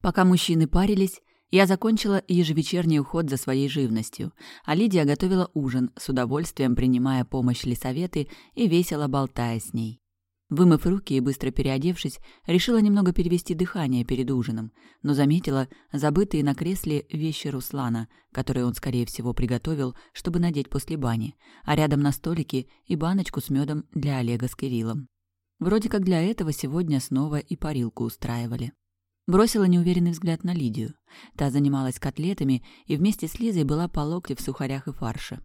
Пока мужчины парились, я закончила ежевечерний уход за своей живностью, а Лидия готовила ужин, с удовольствием принимая помощь Лисаветы и весело болтая с ней. Вымыв руки и быстро переодевшись, решила немного перевести дыхание перед ужином, но заметила забытые на кресле вещи Руслана, которые он, скорее всего, приготовил, чтобы надеть после бани, а рядом на столике и баночку с медом для Олега с Кириллом. Вроде как для этого сегодня снова и парилку устраивали. Бросила неуверенный взгляд на Лидию. Та занималась котлетами и вместе с Лизой была по локте в сухарях и фарше.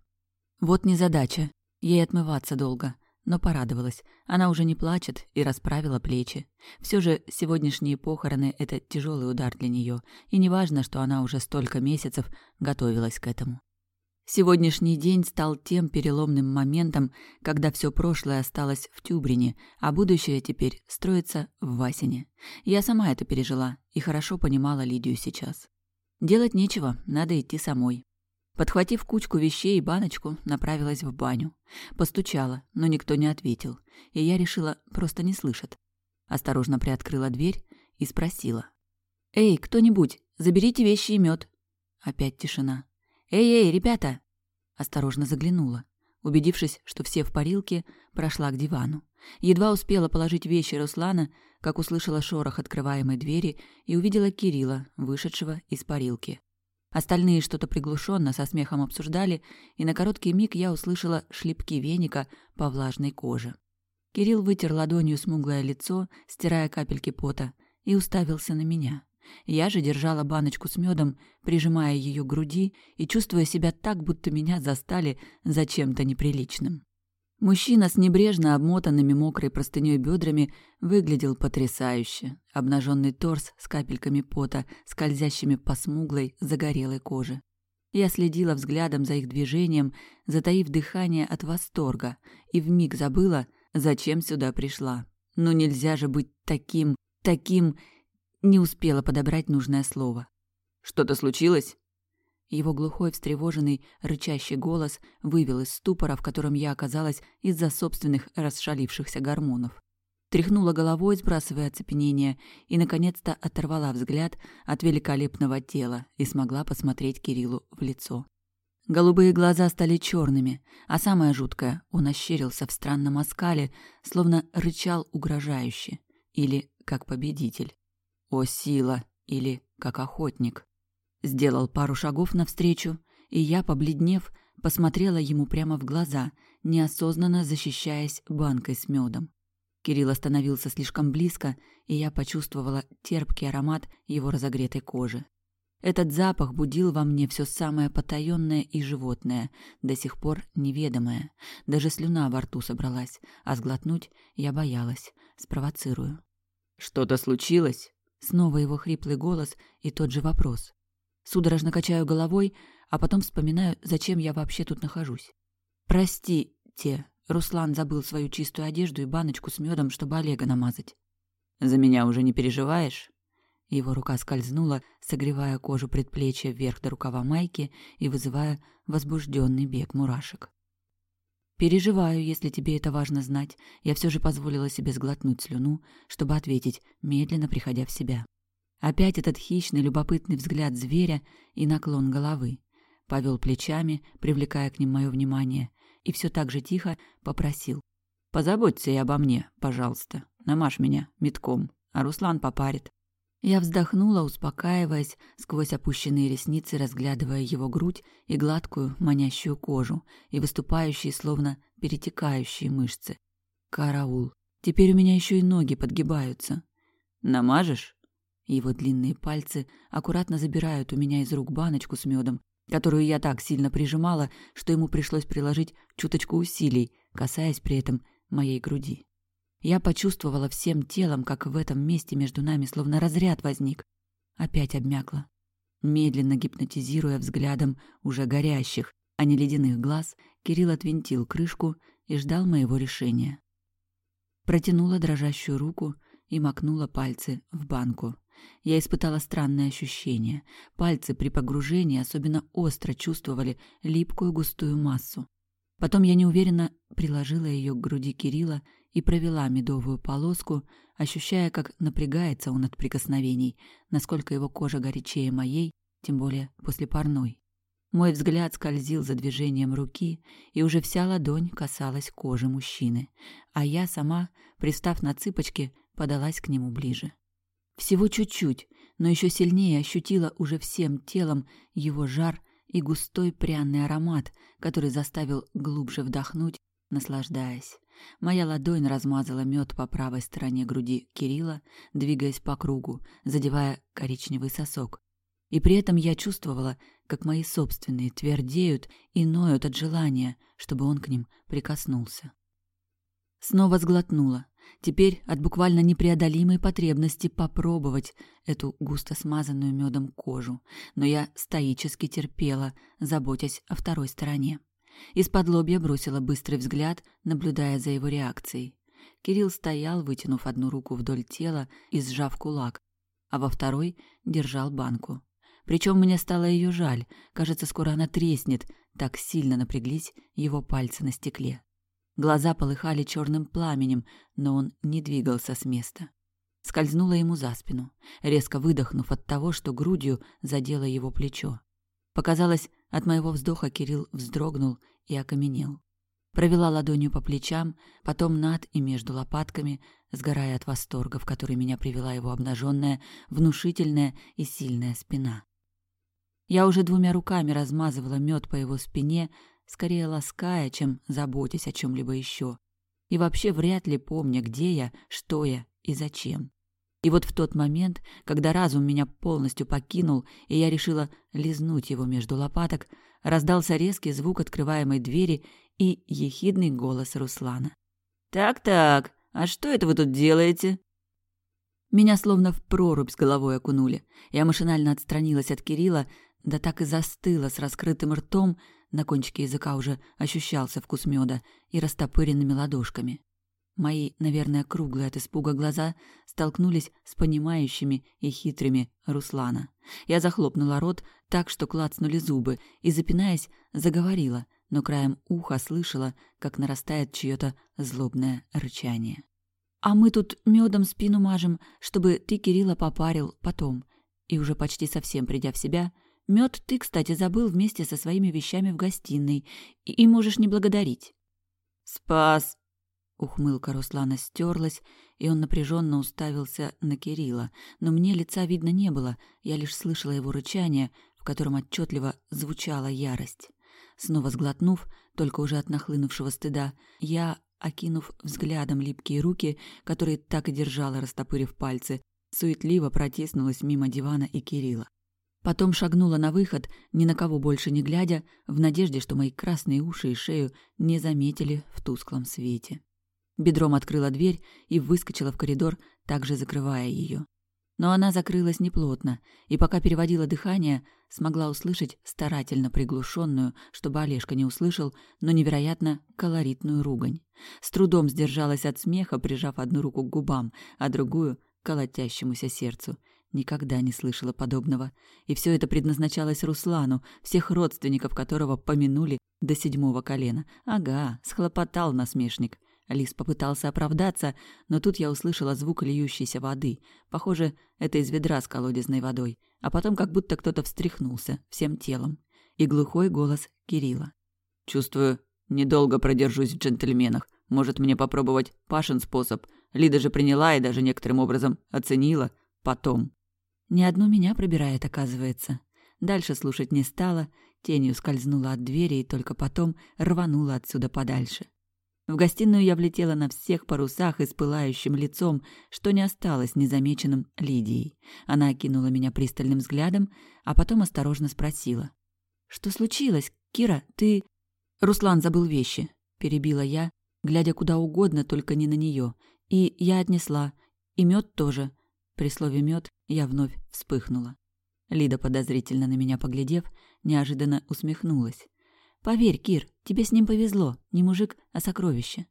Вот незадача. Ей отмываться долго. Но порадовалась. Она уже не плачет и расправила плечи. Все же сегодняшние похороны — это тяжелый удар для нее, и неважно, что она уже столько месяцев готовилась к этому. Сегодняшний день стал тем переломным моментом, когда все прошлое осталось в Тюбрине, а будущее теперь строится в Васине. Я сама это пережила и хорошо понимала Лидию сейчас. Делать нечего, надо идти самой. Подхватив кучку вещей и баночку, направилась в баню. Постучала, но никто не ответил, и я решила, просто не слышат. Осторожно приоткрыла дверь и спросила. «Эй, кто-нибудь, заберите вещи и мед. Опять тишина. «Эй-эй, ребята!» Осторожно заглянула. Убедившись, что все в парилке, прошла к дивану. Едва успела положить вещи Руслана, как услышала шорох открываемой двери и увидела Кирилла, вышедшего из парилки. Остальные что-то приглушенно со смехом обсуждали, и на короткий миг я услышала шлепки веника по влажной коже. Кирилл вытер ладонью смуглое лицо, стирая капельки пота, и уставился на меня. Я же держала баночку с медом, прижимая ее к груди и чувствуя себя так, будто меня застали за чем-то неприличным. Мужчина с небрежно обмотанными мокрой простыней бедрами выглядел потрясающе. Обнаженный торс с капельками пота, скользящими по смуглой, загорелой коже. Я следила взглядом за их движением, затаив дыхание от восторга, и вмиг забыла, зачем сюда пришла. Но нельзя же быть таким, таким не успела подобрать нужное слово. «Что-то случилось?» Его глухой, встревоженный, рычащий голос вывел из ступора, в котором я оказалась из-за собственных расшалившихся гормонов. Тряхнула головой, сбрасывая оцепенение, и, наконец-то, оторвала взгляд от великолепного тела и смогла посмотреть Кириллу в лицо. Голубые глаза стали черными, а самое жуткое — он ощерился в странном оскале, словно рычал угрожающе или как победитель. О сила или как охотник. Сделал пару шагов навстречу, и я, побледнев, посмотрела ему прямо в глаза, неосознанно защищаясь банкой с медом. Кирилл остановился слишком близко, и я почувствовала терпкий аромат его разогретой кожи. Этот запах будил во мне все самое потаенное и животное, до сих пор неведомое. Даже слюна во рту собралась, а сглотнуть я боялась, спровоцирую. «Что-то случилось?» Снова его хриплый голос и тот же вопрос. Судорожно качаю головой, а потом вспоминаю, зачем я вообще тут нахожусь. «Простите», — Руслан забыл свою чистую одежду и баночку с медом, чтобы Олега намазать. «За меня уже не переживаешь?» Его рука скользнула, согревая кожу предплечья вверх до рукава майки и вызывая возбужденный бег мурашек. «Переживаю, если тебе это важно знать. Я все же позволила себе сглотнуть слюну, чтобы ответить, медленно приходя в себя. Опять этот хищный, любопытный взгляд зверя и наклон головы. Повел плечами, привлекая к ним мое внимание, и все так же тихо попросил. «Позаботься и обо мне, пожалуйста. Намажь меня метком, а Руслан попарит». Я вздохнула, успокаиваясь, сквозь опущенные ресницы, разглядывая его грудь и гладкую, манящую кожу, и выступающие, словно перетекающие мышцы. Караул. Теперь у меня еще и ноги подгибаются. Намажешь? Его длинные пальцы аккуратно забирают у меня из рук баночку с медом, которую я так сильно прижимала, что ему пришлось приложить чуточку усилий, касаясь при этом моей груди. Я почувствовала всем телом, как в этом месте между нами словно разряд возник. Опять обмякла. Медленно гипнотизируя взглядом уже горящих, а не ледяных глаз, Кирилл отвинтил крышку и ждал моего решения. Протянула дрожащую руку и макнула пальцы в банку. Я испытала странное ощущение. Пальцы при погружении особенно остро чувствовали липкую густую массу. Потом я неуверенно приложила ее к груди Кирилла и провела медовую полоску, ощущая, как напрягается он от прикосновений, насколько его кожа горячее моей, тем более после парной. Мой взгляд скользил за движением руки, и уже вся ладонь касалась кожи мужчины, а я сама, пристав на цыпочки, подалась к нему ближе. Всего чуть-чуть, но еще сильнее ощутила уже всем телом его жар и густой пряный аромат, который заставил глубже вдохнуть, наслаждаясь. Моя ладонь размазала мед по правой стороне груди Кирилла, двигаясь по кругу, задевая коричневый сосок. И при этом я чувствовала, как мои собственные твердеют и ноют от желания, чтобы он к ним прикоснулся. Снова сглотнула. Теперь от буквально непреодолимой потребности попробовать эту густо смазанную медом кожу, но я стоически терпела, заботясь о второй стороне. Из-под лобья бросила быстрый взгляд, наблюдая за его реакцией. Кирилл стоял, вытянув одну руку вдоль тела и сжав кулак, а во второй держал банку. Причем мне стало ее жаль. Кажется, скоро она треснет. Так сильно напряглись его пальцы на стекле. Глаза полыхали черным пламенем, но он не двигался с места. Скользнула ему за спину, резко выдохнув от того, что грудью задело его плечо. Показалось, от моего вздоха Кирилл вздрогнул и окаменел. Провела ладонью по плечам, потом над и между лопатками, сгорая от восторга, в который меня привела его обнаженная, внушительная и сильная спина. Я уже двумя руками размазывала мед по его спине, скорее лаская, чем заботясь о чем-либо еще. И вообще вряд ли помня, где я, что я и зачем. И вот в тот момент, когда разум меня полностью покинул, и я решила лизнуть его между лопаток, раздался резкий звук открываемой двери и ехидный голос Руслана. «Так-так, а что это вы тут делаете?» Меня словно в прорубь с головой окунули. Я машинально отстранилась от Кирилла, да так и застыла с раскрытым ртом, на кончике языка уже ощущался вкус меда, и растопыренными ладошками. Мои, наверное, круглые от испуга глаза столкнулись с понимающими и хитрыми Руслана. Я захлопнула рот так, что клацнули зубы, и, запинаясь, заговорила, но краем уха слышала, как нарастает чьё-то злобное рычание. «А мы тут медом спину мажем, чтобы ты Кирилла попарил потом». И уже почти совсем придя в себя, Мед ты, кстати, забыл вместе со своими вещами в гостиной, и, и можешь не благодарить. Спас. Ухмылка Руслана стерлась, и он напряженно уставился на Кирилла, но мне лица видно не было, я лишь слышала его рычание, в котором отчетливо звучала ярость. Снова сглотнув, только уже от нахлынувшего стыда, я, окинув взглядом липкие руки, которые так и держала, растопырив пальцы, суетливо протиснулась мимо дивана и Кирилла. Потом шагнула на выход, ни на кого больше не глядя, в надежде, что мои красные уши и шею не заметили в тусклом свете. Бедром открыла дверь и выскочила в коридор, также закрывая ее. Но она закрылась неплотно, и пока переводила дыхание, смогла услышать старательно приглушенную, чтобы Олежка не услышал, но невероятно колоритную ругань. С трудом сдержалась от смеха, прижав одну руку к губам, а другую — колотящемуся сердцу — Никогда не слышала подобного. И все это предназначалось Руслану, всех родственников которого помянули до седьмого колена. Ага, схлопотал насмешник. Лис попытался оправдаться, но тут я услышала звук льющейся воды. Похоже, это из ведра с колодезной водой. А потом как будто кто-то встряхнулся всем телом. И глухой голос Кирилла. «Чувствую, недолго продержусь в джентльменах. Может, мне попробовать Пашин способ? Лида же приняла и даже некоторым образом оценила. Потом». Не одну меня пробирает, оказывается. Дальше слушать не стала, тенью скользнула от двери и только потом рванула отсюда подальше. В гостиную я влетела на всех парусах и с пылающим лицом, что не осталось незамеченным Лидией. Она окинула меня пристальным взглядом, а потом осторожно спросила. «Что случилось? Кира, ты...» «Руслан забыл вещи», — перебила я, глядя куда угодно, только не на нее. «И я отнесла. И мед тоже. При слове мед я вновь вспыхнула. Лида, подозрительно на меня поглядев, неожиданно усмехнулась. «Поверь, Кир, тебе с ним повезло. Не мужик, а сокровище».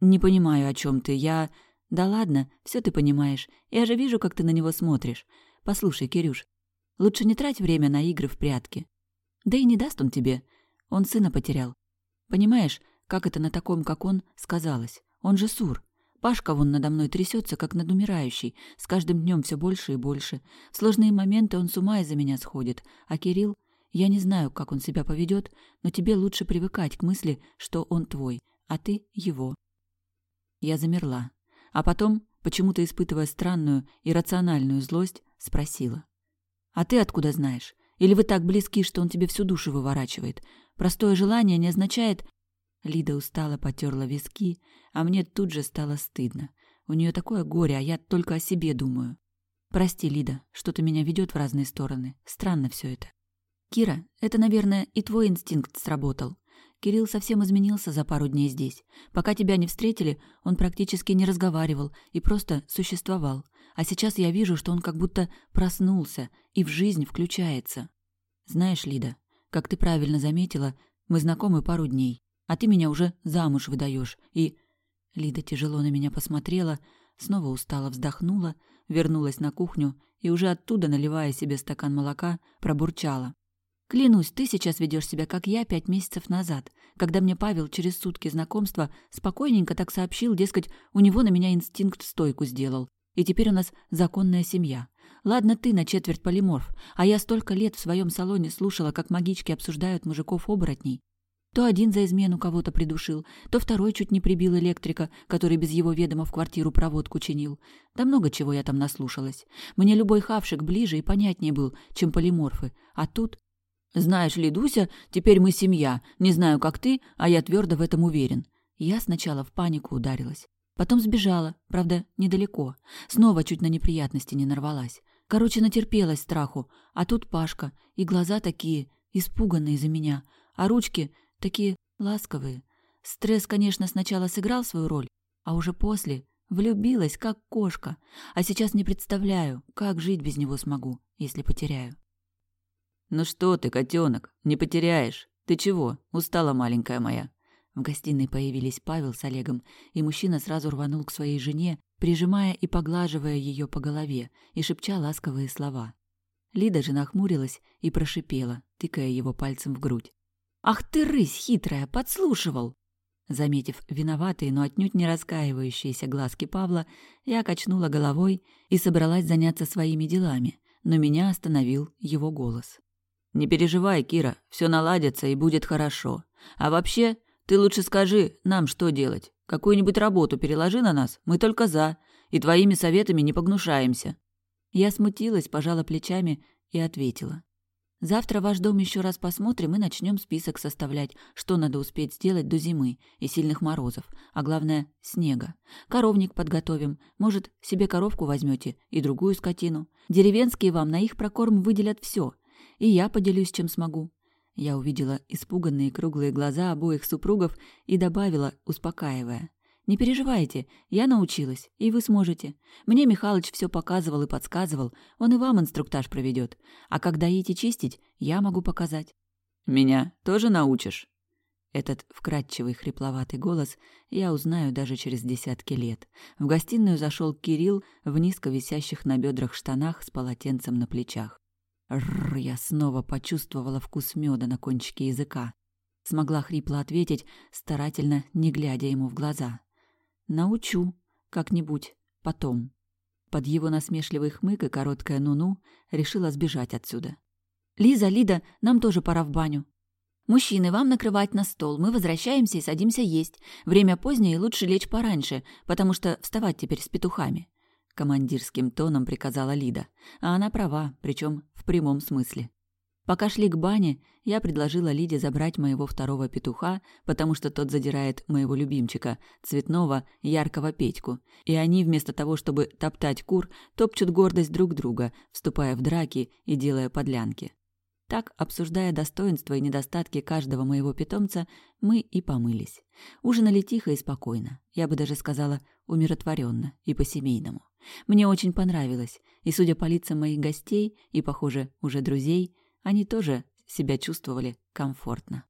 «Не понимаю, о чем ты. Я...» «Да ладно, все ты понимаешь. Я же вижу, как ты на него смотришь. Послушай, Кирюш, лучше не трать время на игры в прятки. Да и не даст он тебе. Он сына потерял. Понимаешь, как это на таком, как он, сказалось? Он же Сур. Пашка вон надо мной трясется, как над умирающей, с каждым днем все больше и больше. В сложные моменты он с ума из-за меня сходит. А Кирилл, я не знаю, как он себя поведет, но тебе лучше привыкать к мысли, что он твой, а ты его. Я замерла. А потом, почему-то испытывая странную, иррациональную злость, спросила. «А ты откуда знаешь? Или вы так близки, что он тебе всю душу выворачивает? Простое желание не означает, Лида устало потерла виски, а мне тут же стало стыдно. У нее такое горе, а я только о себе думаю. Прости, Лида, что-то меня ведет в разные стороны. Странно все это. Кира, это, наверное, и твой инстинкт сработал. Кирилл совсем изменился за пару дней здесь. Пока тебя не встретили, он практически не разговаривал и просто существовал. А сейчас я вижу, что он как будто проснулся и в жизнь включается. Знаешь, Лида, как ты правильно заметила, мы знакомы пару дней а ты меня уже замуж выдаешь. И...» Лида тяжело на меня посмотрела, снова устало вздохнула, вернулась на кухню и уже оттуда, наливая себе стакан молока, пробурчала. «Клянусь, ты сейчас ведешь себя, как я пять месяцев назад, когда мне Павел через сутки знакомства спокойненько так сообщил, дескать, у него на меня инстинкт стойку сделал, и теперь у нас законная семья. Ладно ты на четверть полиморф, а я столько лет в своем салоне слушала, как магички обсуждают мужиков-оборотней. То один за измену кого-то придушил, то второй чуть не прибил электрика, который без его ведома в квартиру проводку чинил. Да много чего я там наслушалась. Мне любой хавшик ближе и понятнее был, чем полиморфы. А тут... Знаешь ли, Дуся, теперь мы семья. Не знаю, как ты, а я твердо в этом уверен. Я сначала в панику ударилась. Потом сбежала, правда, недалеко. Снова чуть на неприятности не нарвалась. Короче, натерпелась страху. А тут Пашка. И глаза такие, испуганные за меня. А ручки такие ласковые. Стресс, конечно, сначала сыграл свою роль, а уже после влюбилась, как кошка. А сейчас не представляю, как жить без него смогу, если потеряю. «Ну что ты, котенок, не потеряешь. Ты чего, устала маленькая моя?» В гостиной появились Павел с Олегом, и мужчина сразу рванул к своей жене, прижимая и поглаживая ее по голове и шепча ласковые слова. Лида же нахмурилась и прошипела, тыкая его пальцем в грудь. «Ах ты, рысь хитрая, подслушивал!» Заметив виноватые, но отнюдь не раскаивающиеся глазки Павла, я качнула головой и собралась заняться своими делами, но меня остановил его голос. «Не переживай, Кира, все наладится и будет хорошо. А вообще, ты лучше скажи нам, что делать. Какую-нибудь работу переложи на нас, мы только за, и твоими советами не погнушаемся». Я смутилась, пожала плечами и ответила. Завтра ваш дом еще раз посмотрим и начнем список составлять, что надо успеть сделать до зимы и сильных морозов, а главное – снега. Коровник подготовим, может, себе коровку возьмете и другую скотину. Деревенские вам на их прокорм выделят все, и я поделюсь, чем смогу. Я увидела испуганные круглые глаза обоих супругов и добавила, успокаивая. Не переживайте, я научилась, и вы сможете. Мне Михалыч все показывал и подсказывал, он и вам инструктаж проведет. А когда идти чистить, я могу показать. Меня тоже научишь? Этот вкрадчивый хрипловатый голос я узнаю даже через десятки лет. В гостиную зашел Кирилл в низко висящих на бедрах штанах с полотенцем на плечах. Рр, я снова почувствовала вкус меда на кончике языка. Смогла хрипло ответить, старательно не глядя ему в глаза. Научу как-нибудь потом. Под его насмешливый хмык и короткое ну-ну решила сбежать отсюда. «Лиза, Лида, нам тоже пора в баню». «Мужчины, вам накрывать на стол. Мы возвращаемся и садимся есть. Время позднее, и лучше лечь пораньше, потому что вставать теперь с петухами», — командирским тоном приказала Лида. А она права, причем в прямом смысле. Пока шли к бане, я предложила Лиде забрать моего второго петуха, потому что тот задирает моего любимчика, цветного, яркого Петьку. И они, вместо того, чтобы топтать кур, топчут гордость друг друга, вступая в драки и делая подлянки. Так, обсуждая достоинства и недостатки каждого моего питомца, мы и помылись. Ужинали тихо и спокойно. Я бы даже сказала, умиротворенно и по-семейному. Мне очень понравилось, и, судя по лицам моих гостей и, похоже, уже друзей, они тоже себя чувствовали комфортно.